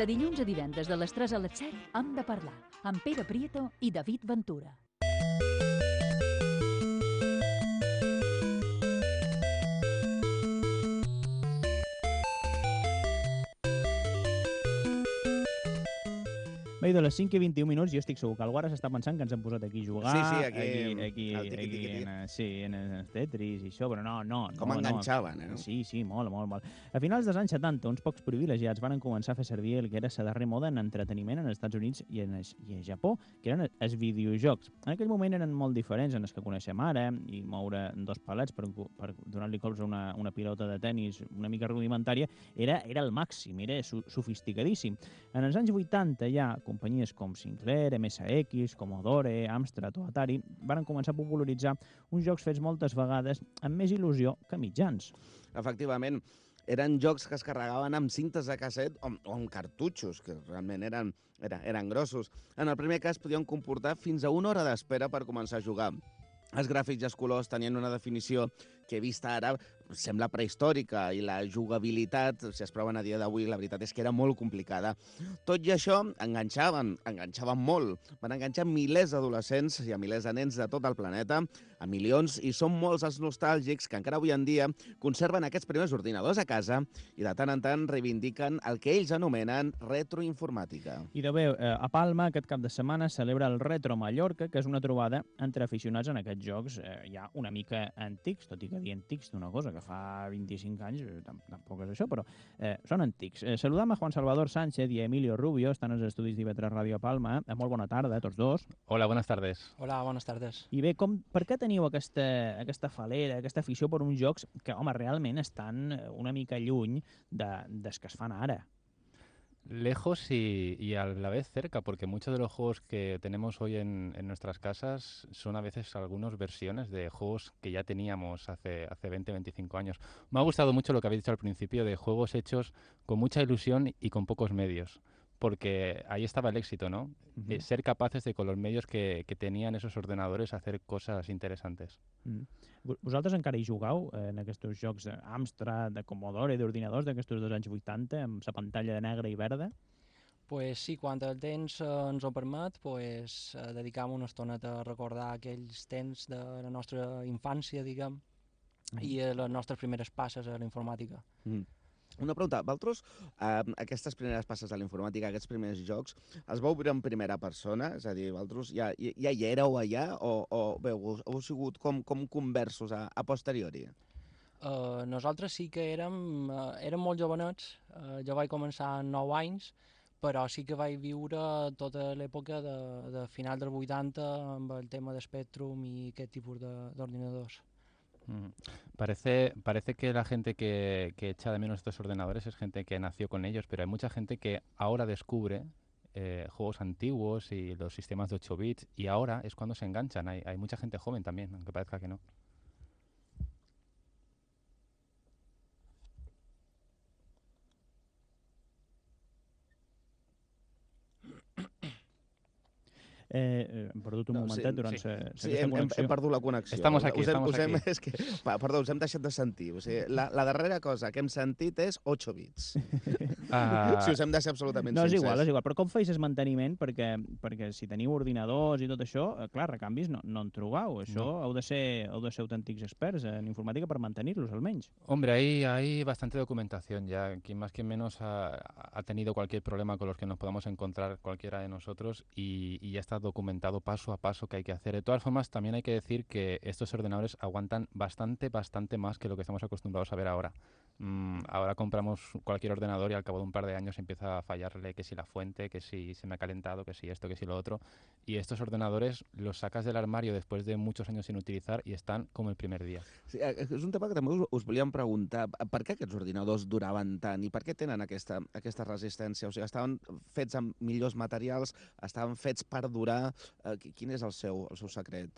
De dilluns a divendres de les 3 a les 7 hem de parlar amb Pere Prieto i David Ventura. Bé, de les 5 i 21 minuts, jo estic segur que el Guara s'està pensant que ens hem posat aquí a jugar. Sí, sí, aquí, aquí, aquí, tiqui, aquí tiqui, tiqui. en, eh, sí, en el Tetris i això, però no, no. Com no, enganxaven, no. eh? Sí, sí, molt, molt, molt. A finals dels anys 70, uns pocs privilegiats van començar a fer servir el que era la darrera moda en entreteniment en els Estats Units i en, i en Japó, que eren els videojocs. En aquell moment eren molt diferents en els que coneixem ara, i moure dos palets per, per donar-li cops a una, una pilota de tennis una mica rudimentària, era, era el màxim, era sofisticadíssim. En els anys 80 ja companyies com Sinclair, MSX, Commodore, Amstrad o Atari van començar a popularitzar uns jocs fets moltes vegades amb més il·lusió que mitjans. Efectivament, eren jocs que es carregaven amb cintes de casset o, o amb cartutxos, que realment eren, eren, eren grossos. En el primer cas podien comportar fins a una hora d'espera per començar a jugar. Els gràfics i els colors tenien una definició que vista ara sembla prehistòrica i la jugabilitat, si es proven a dia d'avui, la veritat és que era molt complicada. Tot i això, enganxaven, enganxaven molt. Van enganxar milers d'adolescents i a milers de nens de tot el planeta, a milions, i són molts els nostàlgics que encara avui en dia conserven aquests primers ordinadors a casa i de tant en tant reivindiquen el que ells anomenen retroinformàtica. I de bé, eh, a Palma aquest cap de setmana celebra el Retro Mallorca, que és una trobada entre aficionats en aquests jocs eh, ja una mica antics, tot i que dir antics d'una cosa que fa 25 anys, eh, tam tampoc és això, però eh, són antics. Eh, saludam a Juan Salvador Sánchez i a Emilio Rubio, estan als estudis d'IV3 Ràdio Palma. Eh, molt bona tarda, a tots dos. Hola, buenas tardes. Hola, buenas tardes. I bé, com, per què teniu aquesta, aquesta falera, aquesta afició per uns jocs que, home, realment estan eh, una mica lluny de, des que es fan ara? Lejos y, y a la vez cerca, porque muchos de los juegos que tenemos hoy en, nuestras casas son a veces algunas versiones de juegos que ya teníamos hace, hace 20, 25 años. Me ha gustado mucho lo que habéis dicho al principio de juegos hechos con mucha ilusión y con pocos medios, porque ahí estaba el éxito, ¿no? Mhm. Eh, ser capaces de con los medios que, que tenían esos ordenadores hacer cosas interesantes. Mm. Vo- Vosaltres encara hi jugueu eh, en aquests jocs d'Amstrad, de Commodore, d'ordinadors d'aquests dos anys 80, amb la pantalla de negra i verda? Pues sí, quan el temps eh, ens ho permet, pues, eh, dedicam una estoneta a recordar aquells temps de la nostra infància, diguem, i eh, les nostres primeres passes a la informàtica. Mm. Una pregunta, vosaltres, eh, aquestes primeres passes a la informàtica, aquests primers jocs, els vau veure en primera persona? És a dir, vosaltres ja, ja, hi éreu allà o, o bé, heu, heu sigut com, com conversos a, a posteriori? Uh, nosaltres sí que érem, uh, érem molt jovenets, uh, jo vaig començar amb 9 anys, però sí que vaig viure tota l'època de, de final dels 80 amb el tema de Spectrum i aquest tipus de- d'ordinadors. Parece, parece que la gente que, que echa de menos estos ordenadores es gente que nació con ellos, pero hay mucha gente que ahora descubre eh, juegos antiguos y los sistemas de 8 bits y ahora es cuando se enganchan. Hay, hay mucha gente joven también, aunque parezca que no. Eh, eh, hem perdut un No, momentet sí, durant sí. sa Sí, aquesta hem, hem, hem perdut la connexió. Estamos aquí, us hem, estamos us hem, aquí. És que, perdó, us hem deixat de sentir. O sigui, la, la darrera cosa que hem sentit és 8 bits. Ah, Si us hem de ser absolutament No, és sincers. igual, és igual. Però com feis el manteniment? Perquè, perquè si teniu ordinadors i tot això, eh, clar, recanvis no, no en trobeu. Això heu, de ser, heu de ser autèntics experts en informàtica per mantenir-los, almenys. Hombre, hay, hay bastante documentación ya. Quien más, quien menos ha, ha tenido cualquier problema con los que nos podamos encontrar cualquiera de nosotros y, y ya está documentado paso a paso que hay que hacer. De todas formas, también hay que decir que estos ordenadores aguantan bastante, bastante más que lo que estamos acostumbrados a ver ahora. Mm, ahora compramos cualquier ordenador y al cabo de un par de años empieza a fallarle que si la fuente, que si se me ha calentado, que si esto, que si lo otro. Y estos ordenadores los sacas del armario después de muchos años sin utilizar y están como el primer día. Sí, eh, és un tema que també us, us volíem preguntar. Per què aquests ordinadors duraven tant i per què tenen aquesta, aquesta resistència? O sigui, estaven fets amb millors materials, estaven fets per durar... Eh, qui- quin és el seu, el seu secret?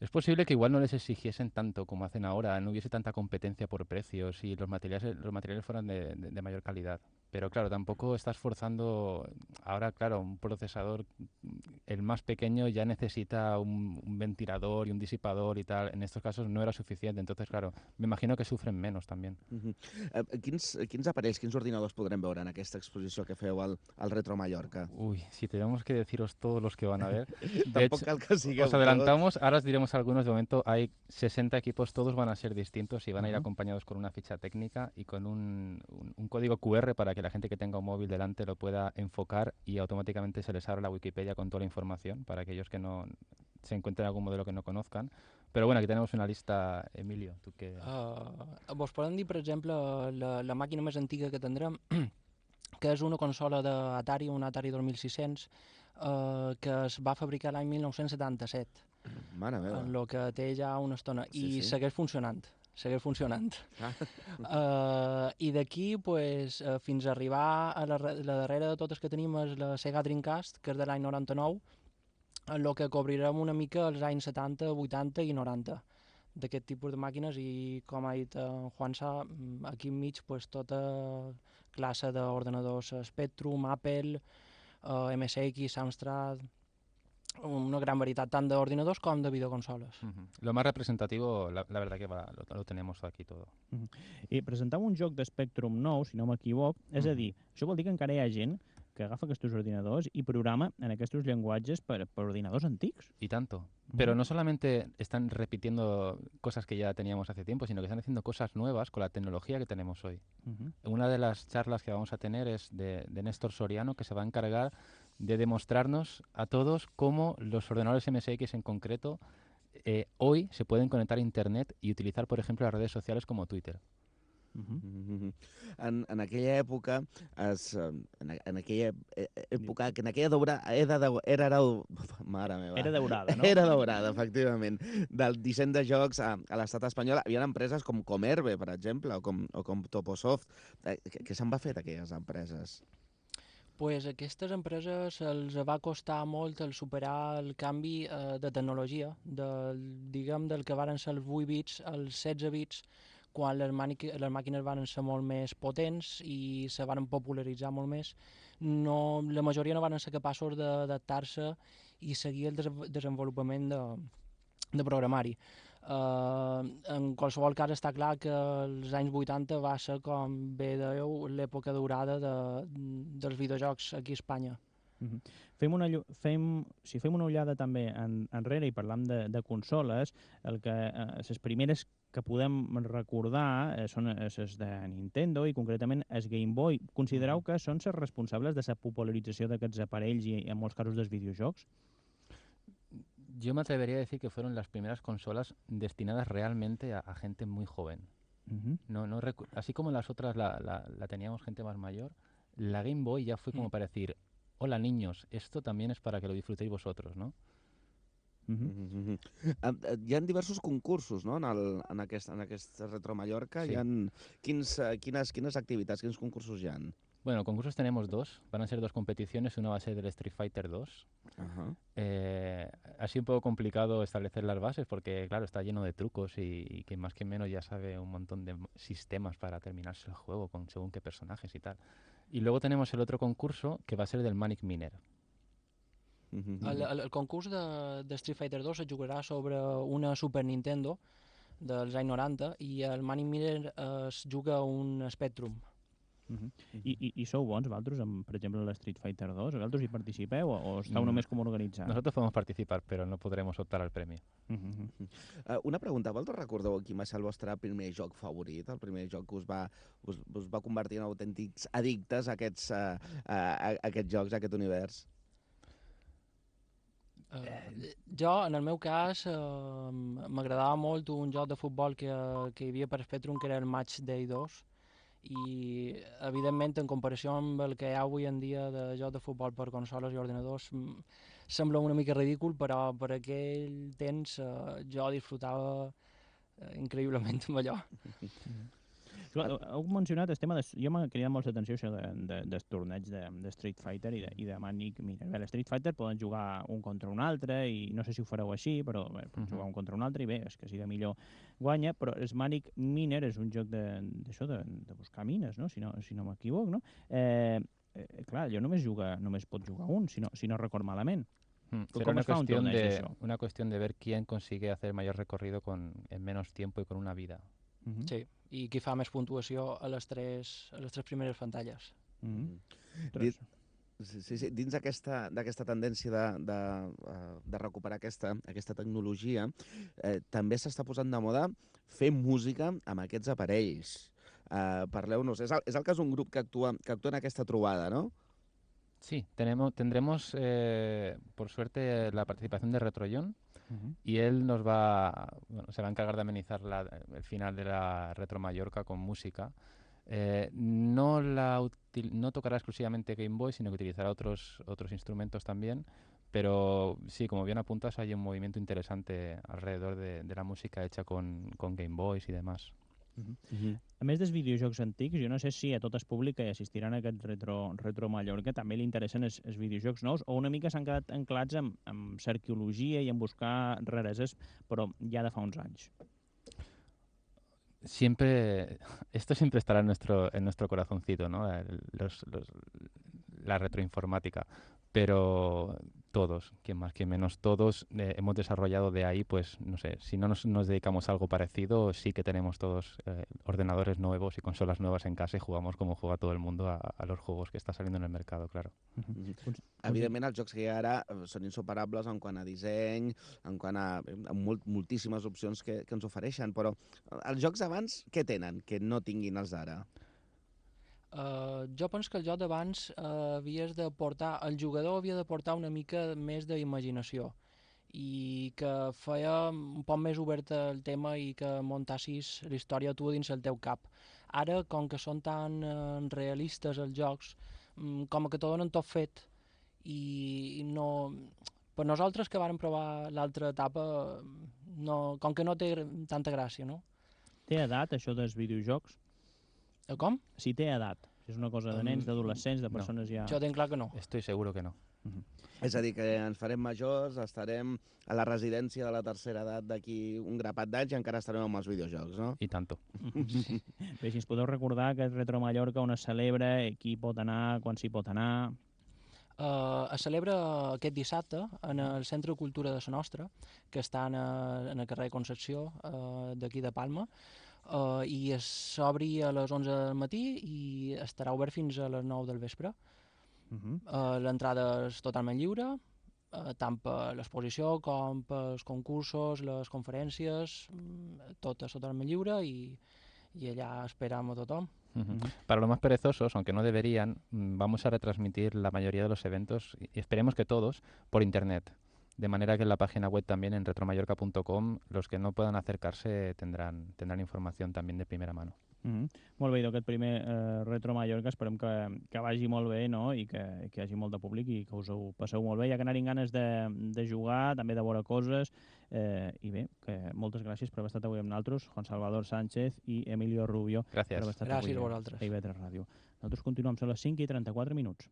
Es posible que igual no les exigiesen tanto como hacen ahora, no hubiese tanta competencia por precios y los materiales, los materiales fueran de, de- de mayor calidad. Pero claro, tampoco estás forzando ahora, claro, un procesador el más pequeño ya necesita un, un ventilador y un disipador y tal. En estos casos no era suficiente. Entonces, claro, me imagino que sufren menos también. Uh -huh. uh, quins, quins aparells, quins ordinadors podrem veure en aquesta exposició que feu al, al Retro Mallorca? Uy, si tenemos que deciros todos los que van a ver. De hecho, que sigueu os adelantamos, ahora os diremos algunos. De momento hay 60 equipos, todos van a ser distintos y van a ir acompañados con una ficha técnica y con un, un- un código QR para que la gente que tenga un móvil delante lo pueda enfocar y automáticamente se les abre la Wikipedia con toda la información para aquellos que no se encuentren algún modelo que no conozcan. Pero bueno, aquí tenemos una lista, Emilio, tú que... Uh, vos podem dir, per exemple, la, la màquina més antiga que tindrem, que és una consola d'Atari, un Atari 2600, uh, que es va fabricar l'any 1977, Mare meva. en lo que té ja una estona, Sí, i sí. segueix funcionant, segueix funcionant. Ah. Uh, I d'aquí, pues, uh, fins a arribar a la, la darrera de totes que tenim és la Sega Dreamcast, que és de l'any 99, en lo que cobrirem una mica els anys 70, 80 i 90 d'aquest tipus de màquines i com ha dit en Juansa, mm, aquí enmig pues, tota classe d'ordenadors eh, Spectrum, Apple, uh, MSX, Amstrad, una gran varietat tant d'ordinadors com de videoconsoles. Ujú. Lo más representativo, la, la verdad que va- lo, lo tenemos aquí todo. I presentava un joc de Spectrum nou, si no m'equivoc. És a dir, això vol dir que encara hi ha gent que agafa aquests ordinadors i programa en aquests llenguatges per, per ordinadors antics. Y tanto. Pero no solamente están repitiendo cosas que ya teníamos hace tiempo, sino que están haciendo cosas nuevas con la tecnología que tenemos hoy. Una de las charlas que vamos a tener es de, de Néstor Soriano, que se va a encargar de demostrarnos a todos cómo los ordenadores MSX en concreto eh, hoy se pueden conectar a Internet y utilizar, por ejemplo, las redes sociales como Twitter. Ujú. Mhm. En, en aquella època, es, eh, en, en aquella eh, època, que en aquella dobra, era, de, era, era, mare meva. Era daurada, no? Era daurada, efectivament. Del disseny de jocs a, a l'estat espanyol hi havia empreses com Comerbe, per exemple, o com, o com Toposoft. Eh, Què, què se'n va fer d'aquelles empreses? Pues aquestes empreses els va costar molt el superar el canvi eh, de tecnologia, del, diguem, del que varen ser els 8 bits als 16 bits, quan les, les màquines van ser molt més potents i se van popularitzar molt més. No, la majoria no van ser capaços d'adaptar-se i seguir el des desenvolupament de, de programari. Uh, en qualsevol cas està clar que els anys 80 va ser, com bé dèieu, l'època daurada de, dels videojocs aquí a Espanya. Mhm. Fem una, fem, si fem una ullada també en, enrere i parlam de, de consoles, el que, eh, les primeres que podem recordar eh, són les de Nintendo i concretament el Game Boy. Considereu que són les responsables de la popularització d'aquests aparells i en molts casos dels videojocs? Yo me atrevería a decir que fueron las primeras consolas destinadas realmente a, a gente muy joven. No, no así como las otras la, la- la teníamos gente más mayor, la Game Boy ya fue como Mm. para decir, hola niños, esto también es para que lo disfrutéis vosotros, ¿no? -hmm. Hi ha diversos concursos no? en, el, en, aquest, en aquest Retro Mallorca. Sí. Hi ha, quins, eh, quines, quines activitats, quins concursos hi ha? Bueno, concursos tenemos dos, van a ser dos competiciones, una va a ser del Street Fighter 2. Uh -huh. Eh, ha sido un poco complicado establecer las bases porque, claro, está lleno de trucos y, y que más que menos ya sabe un montón de sistemas para terminarse el juego con según qué personajes y tal. Y luego tenemos el otro concurso que va a ser del Manic Miner. El, el, el concurs de, de Street Fighter 2 es jugarà sobre una Super Nintendo dels anys 90 i el Manic Miner es juga un Spectrum. Mhm. I, i, I sou bons, vosaltres, amb, per exemple, l'Street Fighter 2? Vosaltres hi participeu o, o esteu Mm. només com organitzant? Nosotros podemos participar, pero no podremos optar al premio. Mhm. Uh, una pregunta, vosaltres recordeu quin va ser el vostre primer joc favorit? El primer joc que us va, us, us va convertir en autèntics addictes a aquests, uh, a, a aquests jocs, a aquest univers? Uh, jo, en el meu cas, uh, m'agradava molt un joc de futbol que, que hi havia per Spectrum, que era el Match Day 2, i, evidentment, en comparació amb el que hi ha avui en dia de joc de futbol per consoles i ordinadors, sembla una mica ridícul, però per aquell temps uh, jo disfrutava uh, increïblement amb allò. Clar, heu mencionat el tema de... Jo m'ha cridat molt l'atenció això de, de, dels torneigs de, de Street Fighter i de, i de Manic Miner. Bé, l'Street Fighter poden jugar un contra un altre i no sé si ho fareu així, però bé, poden Mhm. jugar un contra un altre i bé, és que siga millor guanya, però el Manic Miner és un joc de- d'això, de, de, buscar mines, no? si no, si no m'equivoc, no? Eh, eh, clar, allò només, juga, només pot jugar un, si no, si no record malament. Mm, ¿Cómo Será una cuestión, torneo de, eso? una cuestión de ver quién consigue hacer mayor recorrido con, en menos tiempo y con una vida. Mhm. Sí, i qui fa més puntuació a les tres, a les tres primeres pantalles. Mhm. Dit- Sí, sí, sí. Dins d'aquesta d'aquesta tendència de, de, eh, de recuperar aquesta, aquesta tecnologia, eh, també s'està posant de moda fer música amb aquests aparells. Eh, Parleu-nos, és, el, és el cas d'un grup que actua, que actua en aquesta trobada, no? Sí, tenemos, tendremos, eh, por suerte, la participación de Retroyon Y él nos va, bueno, se va a encargar de amenizar la- el final de la Retro Mallorca con música. Eh, no, la no tocará exclusivamente Game Boy, sino que utilizará otros, otros instrumentos también. Pero sí, como bien apuntas, hay un movimiento interesante alrededor de, de la música hecha con, con Game Boys y demás. A més dels videojocs antics, jo no sé si a tot es públic que assistiran a aquest retro, retro Mallorca també li interessen els, els videojocs nous o una mica s'han quedat anclats amb, amb arqueologia i en buscar rareses, però ja de fa uns anys. siempre, esto siempre estará en nuestro, en nuestro corazoncito, ¿no? Los- los- la retroinformática. Pero todos, quien más, quien menos, todos eh, hemos desarrollado de ahí, pues, no sé, si no nos, nos dedicamos a algo parecido, sí que tenemos todos eh, ordenadores nuevos y consolas nuevas en casa y jugamos como juega todo el mundo a, a los juegos que está saliendo en el mercado, claro. Evidentment, els jocs que hi ha ara eh, són insuperables en quant a disseny, en quant a, a molt, moltíssimes opcions que, que ens ofereixen, però eh, els jocs d'abans què tenen que no tinguin els d'ara? Uh, jo penso que el joc d'abans uh, havies de portar, el jugador havia de portar una mica més d'imaginació i que feia un poc més obert el tema i que muntassis la història tu dins el teu cap. Ara, com que són tan uh, realistes els jocs, mm, com que t'ho donen tot fet i, i no... Per nosaltres que vàrem provar l'altra etapa, no, com que no té tanta gràcia, no? Té edat, això dels videojocs? Eh, Com? Si té edat. Si és una cosa de nens, Mm, d'adolescents, de no. persones ja... Jo tinc clar que no. Estoy seguro que no. És a dir, que ens farem majors, estarem a la residència de la tercera edat d'aquí un grapat d'anys i encara estarem amb els videojocs, no? Y tanto. Bé, si ens podeu recordar que és Retro Mallorca on es celebra, i qui pot anar, quan s'hi pot anar... Uh, es celebra aquest dissabte en el Centre de Cultura de la Nostra, que està en, a, en el carrer Concepció, uh, d'aquí de Palma, uh, i es s'obri a les 11 del matí i estarà obert fins a les 9 del vespre. Uh -huh. Uh, L'entrada és totalment lliure, uh, tant per l'exposició com pels concursos, les conferències, mm, tot és totalment lliure i, i allà esperam a tothom. Ujú. Ujú. Para los más perezosos, aunque no deberían, mm, vamos a retransmitir la mayoría de los eventos, y esperemos que todos, por internet. De manera que en la página web también, en retromayorca.com, los que no puedan acercarse tendrán, tendrán información también de primera mano. Uh -huh. Molt bé, idò, aquest primer eh, Retro Mallorca, esperem que, que vagi molt bé no? i que, que hi hagi molt de públic i que us ho passeu molt bé, ja que anarem ganes de, de jugar, també de veure coses, eh, i bé, que moltes gràcies per haver estat avui amb nosaltres, Juan Salvador Sánchez i Emilio Rubio, per Gracias. haver estat Gràcies a avui vosaltres. a IB3 Ràdio. Nosaltres continuem, són les 5 i 34 minuts.